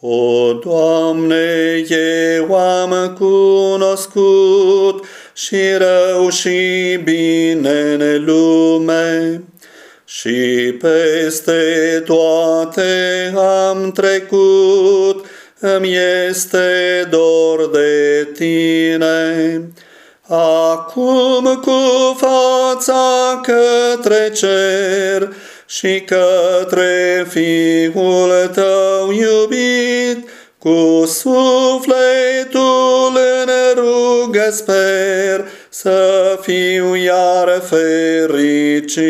O, Doamne, eu am cunoscut și rău și bine în lume și peste toate am trecut, îmi este dor de tine. Acum cu fața către cer și către Fiul tău iubit, cu sufletul în rugă sper să fiu iar fericit.